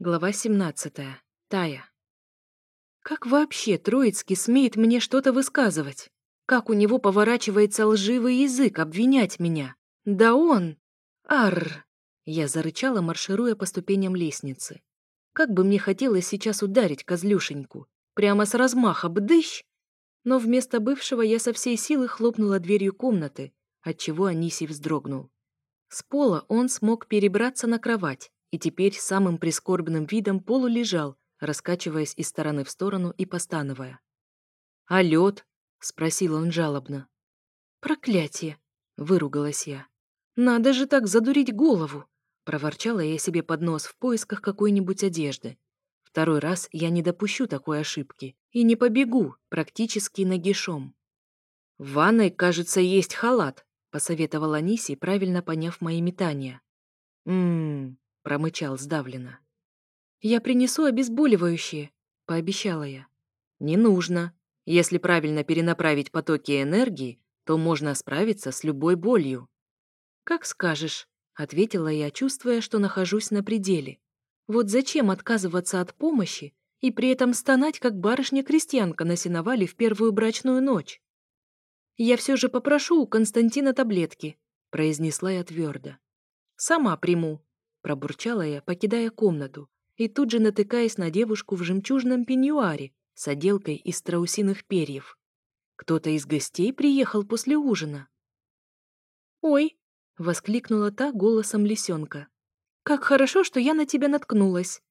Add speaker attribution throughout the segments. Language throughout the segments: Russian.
Speaker 1: Глава 17. Тая. Как вообще Троицкий смеет мне что-то высказывать? Как у него поворачивается лживый язык обвинять меня? Да он... Арр! Я зарычала, маршируя по ступеням лестницы. Как бы мне хотелось сейчас ударить козлюшеньку. Прямо с размаха, бдыщ! Но вместо бывшего я со всей силы хлопнула дверью комнаты, отчего Аниси вздрогнул. С пола он смог перебраться на кровать и теперь самым прискорбным видом полулежал, раскачиваясь из стороны в сторону и постановая. «А лед?» — спросил он жалобно. «Проклятие!» — выругалась я. «Надо же так задурить голову!» — проворчала я себе под нос в поисках какой-нибудь одежды. Второй раз я не допущу такой ошибки и не побегу, практически нагишом. «В ванной, кажется, есть халат», — посоветовала Ниси, правильно поняв мои метания. «Ммм, промычал сдавленно. «Я принесу обезболивающее, — пообещала я. «Не нужно. Если правильно перенаправить потоки энергии, то можно справиться с любой болью». «Как скажешь», — ответила я, чувствуя, что нахожусь на пределе. «Вот зачем отказываться от помощи и при этом стонать, как барышня-крестьянка на сеновале в первую брачную ночь?» «Я все же попрошу у Константина таблетки», — произнесла я твердо. «Сама приму, Пробурчала я, покидая комнату, и тут же натыкаясь на девушку в жемчужном пеньюаре с отделкой из страусиных перьев. Кто-то из гостей приехал после ужина. «Ой!» — воскликнула та голосом лисенка. «Как хорошо, что я на тебя наткнулась!»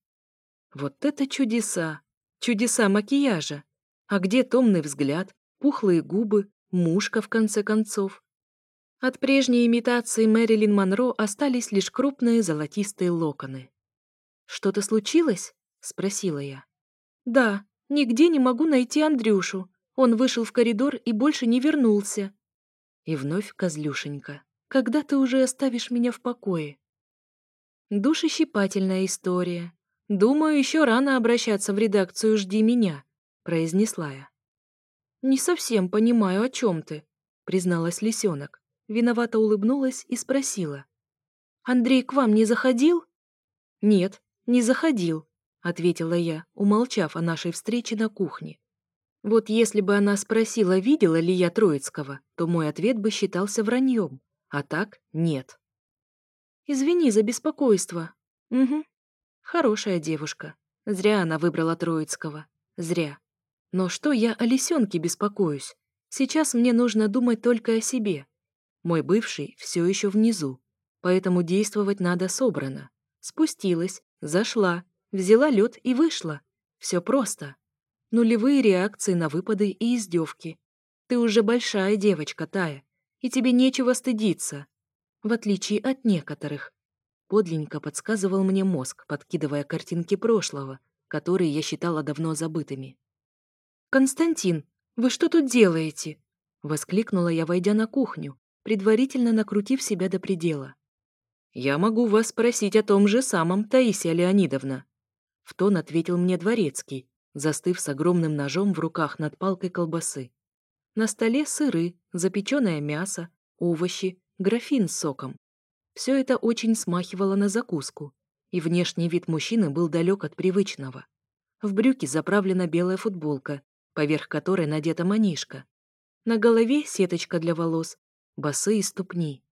Speaker 1: «Вот это чудеса! Чудеса макияжа! А где томный взгляд, пухлые губы, мушка, в конце концов?» От прежней имитации Мэрилин Монро остались лишь крупные золотистые локоны. «Что-то случилось?» — спросила я. «Да, нигде не могу найти Андрюшу. Он вышел в коридор и больше не вернулся». И вновь козлюшенька. «Когда ты уже оставишь меня в покое?» «Душещипательная история. Думаю, еще рано обращаться в редакцию «Жди меня», — произнесла я. «Не совсем понимаю, о чем ты», — призналась лисенок. Виновато улыбнулась и спросила. «Андрей к вам не заходил?» «Нет, не заходил», — ответила я, умолчав о нашей встрече на кухне. Вот если бы она спросила, видела ли я Троицкого, то мой ответ бы считался враньем, а так — нет. «Извини за беспокойство». «Угу. Хорошая девушка. Зря она выбрала Троицкого. Зря. Но что я о лисенке беспокоюсь? Сейчас мне нужно думать только о себе. Мой бывший все еще внизу, поэтому действовать надо собрано. Спустилась, зашла, взяла лед и вышла. Все просто. Нулевые реакции на выпады и издевки. Ты уже большая девочка, Тая, и тебе нечего стыдиться. В отличие от некоторых. Подленько подсказывал мне мозг, подкидывая картинки прошлого, которые я считала давно забытыми. «Константин, вы что тут делаете?» Воскликнула я, войдя на кухню, предварительно накрутив себя до предела. «Я могу вас спросить о том же самом, Таисия Леонидовна», — в тон ответил мне Дворецкий, застыв с огромным ножом в руках над палкой колбасы. На столе сыры, запеченное мясо, овощи, графин с соком. Все это очень смахивало на закуску, и внешний вид мужчины был далек от привычного. В брюки заправлена белая футболка, поверх которой надета манишка. На голове сеточка для волос, босые ступни.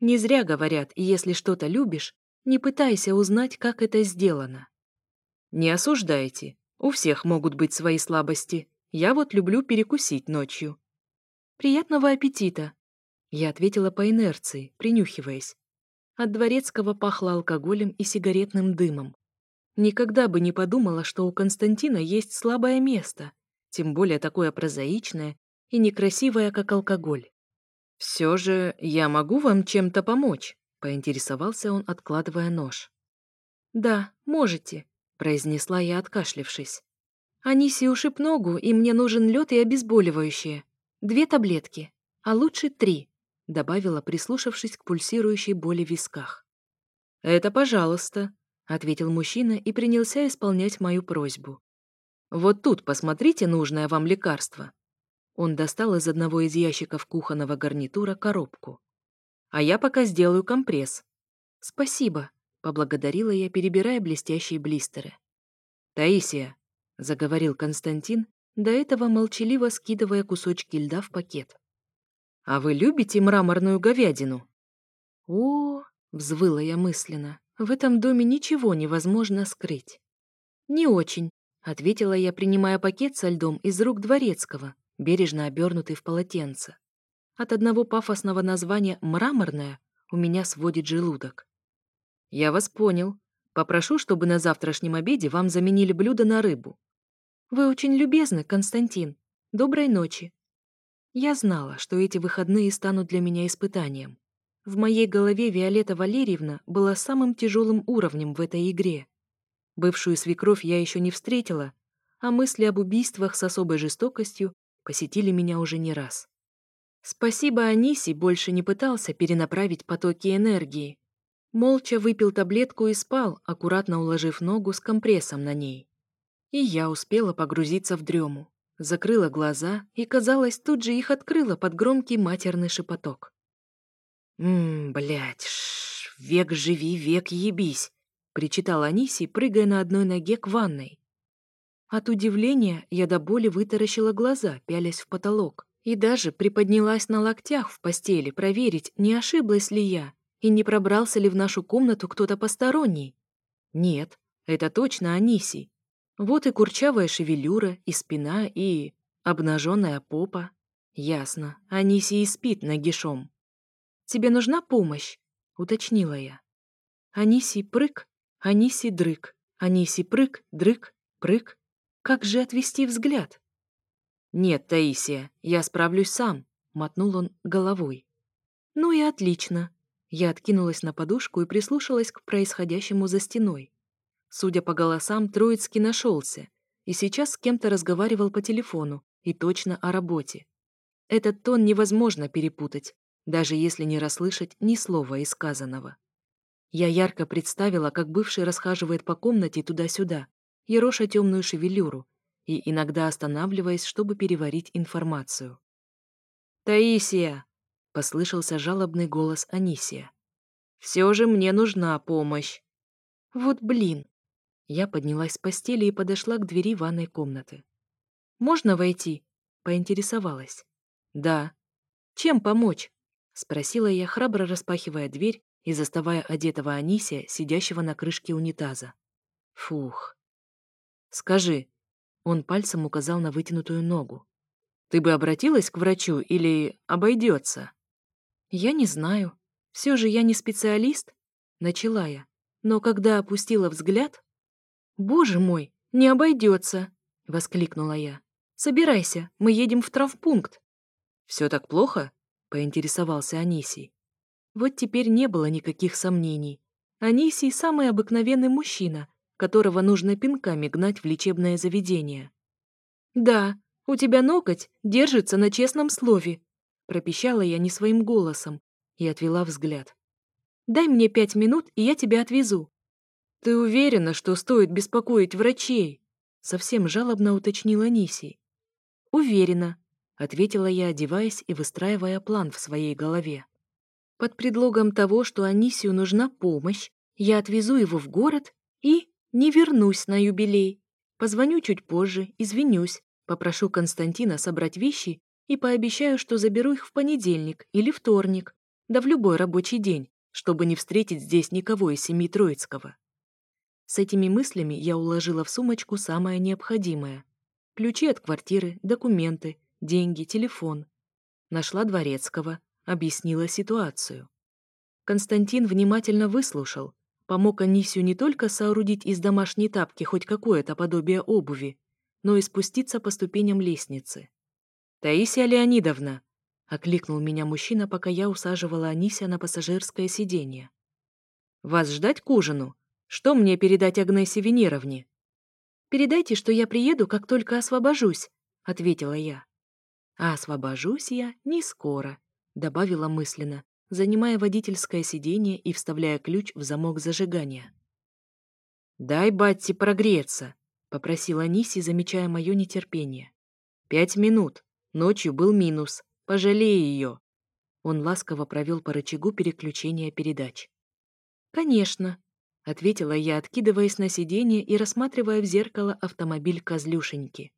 Speaker 1: Не зря говорят, если что-то любишь, не пытайся узнать, как это сделано. Не осуждайте. У всех могут быть свои слабости. Я вот люблю перекусить ночью. Приятного аппетита. Я ответила по инерции, принюхиваясь. От дворецкого пахло алкоголем и сигаретным дымом. Никогда бы не подумала, что у Константина есть слабое место, тем более такое прозаичное и некрасивое, как алкоголь. «Все же я могу вам чем-то помочь?» — поинтересовался он, откладывая нож. «Да, можете», — произнесла я, откашлившись. «Аниси ушиб ногу, и мне нужен лед и обезболивающее. Две таблетки, а лучше три», — добавила, прислушавшись к пульсирующей боли в висках. «Это пожалуйста», — ответил мужчина и принялся исполнять мою просьбу. «Вот тут посмотрите нужное вам лекарство. Он достал из одного из ящиков кухонного гарнитура коробку. «А я пока сделаю компресс». «Спасибо», — поблагодарила я, перебирая блестящие блистеры. «Таисия», — заговорил Константин, до этого молчаливо скидывая кусочки льда в пакет. «А вы любите мраморную говядину?» «О!» — взвыла я мысленно. «В этом доме ничего невозможно скрыть». «Не очень», — ответила я, принимая пакет со льдом из рук дворецкого, бережно обернутый в полотенце. От одного пафосного названия «мраморная» у меня сводит желудок. «Я вас понял. Попрошу, чтобы на завтрашнем обеде вам заменили блюдо на рыбу». «Вы очень любезны, Константин. Доброй ночи». Я знала, что эти выходные станут для меня испытанием. В моей голове Виолетта Валерьевна была самым тяжелым уровнем в этой игре. Бывшую свекровь я еще не встретила, а мысли об убийствах с особой жестокостью посетили меня уже не раз. Спасибо Аниси больше не пытался перенаправить потоки энергии. Молча выпил таблетку и спал, аккуратно уложив ногу с компрессом на ней. И я успела погрузиться в дрему. Закрыла глаза и, казалось, тут же их открыла под громкий матерный шепоток. «Ммм, блядь, шш, век живи, век ебись!» — причитал Аниси, прыгая на одной ноге к ванной. От удивления я до боли вытаращила глаза, пялясь в потолок, и даже приподнялась на локтях в постели проверить, не ошиблась ли я и не пробрался ли в нашу комнату кто-то посторонний. Нет, это точно Анисий. Вот и курчавая шевелюра, и спина, и... обнаженная попа. Ясно, Анисий спит нагишом. «Тебе нужна помощь?» — уточнила я. Анисий прыг, Анисий дрыг, Анисий прыг, дрыг, прыг, как же отвести взгляд? «Нет, Таисия, я справлюсь сам», — мотнул он головой. «Ну и отлично». Я откинулась на подушку и прислушалась к происходящему за стеной. Судя по голосам, Троицкий нашелся и сейчас с кем-то разговаривал по телефону и точно о работе. Этот тон невозможно перепутать, даже если не расслышать ни слова из сказанного. Я ярко представила, как бывший расхаживает по комнате туда-сюда, ероша темную шевелюру и иногда останавливаясь, чтобы переварить информацию. «Таисия!» — послышался жалобный голос Анисия. «Все же мне нужна помощь!» «Вот блин!» Я поднялась с постели и подошла к двери ванной комнаты. «Можно войти?» — поинтересовалась. «Да». «Чем помочь?» — спросила я, храбро распахивая дверь и заставая одетого Анисия, сидящего на крышке унитаза. Фух, «Скажи». Он пальцем указал на вытянутую ногу. «Ты бы обратилась к врачу или обойдется? «Я не знаю. Все же я не специалист», — начала я. Но когда опустила взгляд... «Боже мой, не обойдется! воскликнула я. «Собирайся, мы едем в травмпункт». Все так плохо?» — поинтересовался Анисий. Вот теперь не было никаких сомнений. Анисий — самый обыкновенный мужчина, которого нужно пинками гнать в лечебное заведение. «Да, у тебя ноготь держится на честном слове», пропищала я не своим голосом и отвела взгляд. «Дай мне пять минут, и я тебя отвезу». «Ты уверена, что стоит беспокоить врачей?» совсем жалобно уточнила Ниси. «Уверена», — ответила я, одеваясь и выстраивая план в своей голове. Под предлогом того, что Анисию нужна помощь, я отвезу его в город и... Не вернусь на юбилей. Позвоню чуть позже, извинюсь, попрошу Константина собрать вещи и пообещаю, что заберу их в понедельник или вторник, да в любой рабочий день, чтобы не встретить здесь никого из семьи Троицкого. С этими мыслями я уложила в сумочку самое необходимое. Ключи от квартиры, документы, деньги, телефон. Нашла Дворецкого, объяснила ситуацию. Константин внимательно выслушал, помог Анисию не только соорудить из домашней тапки хоть какое-то подобие обуви, но и спуститься по ступеням лестницы. «Таисия Леонидовна!» — окликнул меня мужчина, пока я усаживала Анися на пассажирское сиденье. «Вас ждать к ужину? Что мне передать Агнессе Венеровне?» «Передайте, что я приеду, как только освобожусь», — ответила я. «А освобожусь я не скоро», — добавила мысленно, занимая водительское сиденье и вставляя ключ в замок зажигания. «Дай Батти прогреться», — попросила Ниси, замечая мое нетерпение. «Пять минут. Ночью был минус. Пожалей ее». Он ласково провел по рычагу переключения передач. «Конечно», — ответила я, откидываясь на сиденье и рассматривая в зеркало автомобиль козлюшеньки.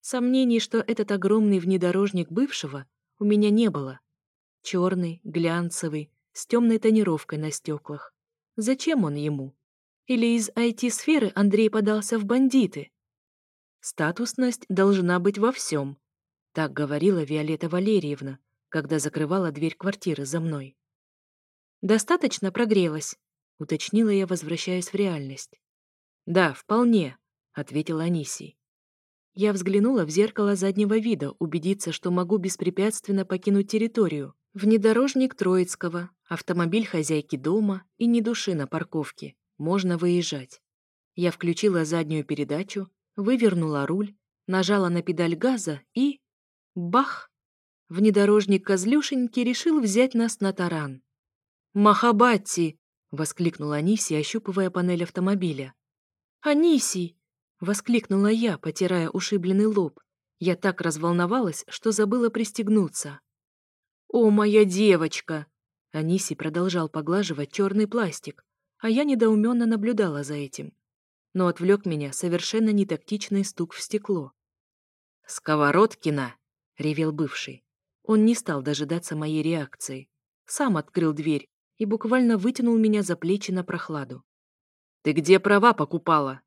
Speaker 1: Сомнений, что этот огромный внедорожник бывшего, у меня не было. Черный, глянцевый, с темной тонировкой на стеклах. Зачем он ему? Или из IT-сферы Андрей подался в бандиты? Статусность должна быть во всем. Так говорила Виолетта Валерьевна, когда закрывала дверь квартиры за мной. «Достаточно прогрелась?» — уточнила я, возвращаясь в реальность. «Да, вполне», — ответил Анисий. Я взглянула в зеркало заднего вида, убедиться, что могу беспрепятственно покинуть территорию. Внедорожник Троицкого, автомобиль хозяйки дома и ни души на парковке. Можно выезжать. Я включила заднюю передачу, вывернула руль, нажала на педаль газа и... Бах! Внедорожник Козлюшеньки решил взять нас на таран. «Махабатти!» — воскликнула Аниси, ощупывая панель автомобиля. «Аниси!» — воскликнула я, потирая ушибленный лоб. Я так разволновалась, что забыла пристегнуться. «О, моя девочка!» Аниси продолжал поглаживать черный пластик, а я недоуменно наблюдала за этим. Но отвлек меня совершенно нетактичный стук в стекло. «Сковородкина!» — ревел бывший. Он не стал дожидаться моей реакции. Сам открыл дверь и буквально вытянул меня за плечи на прохладу. «Ты где права покупала?»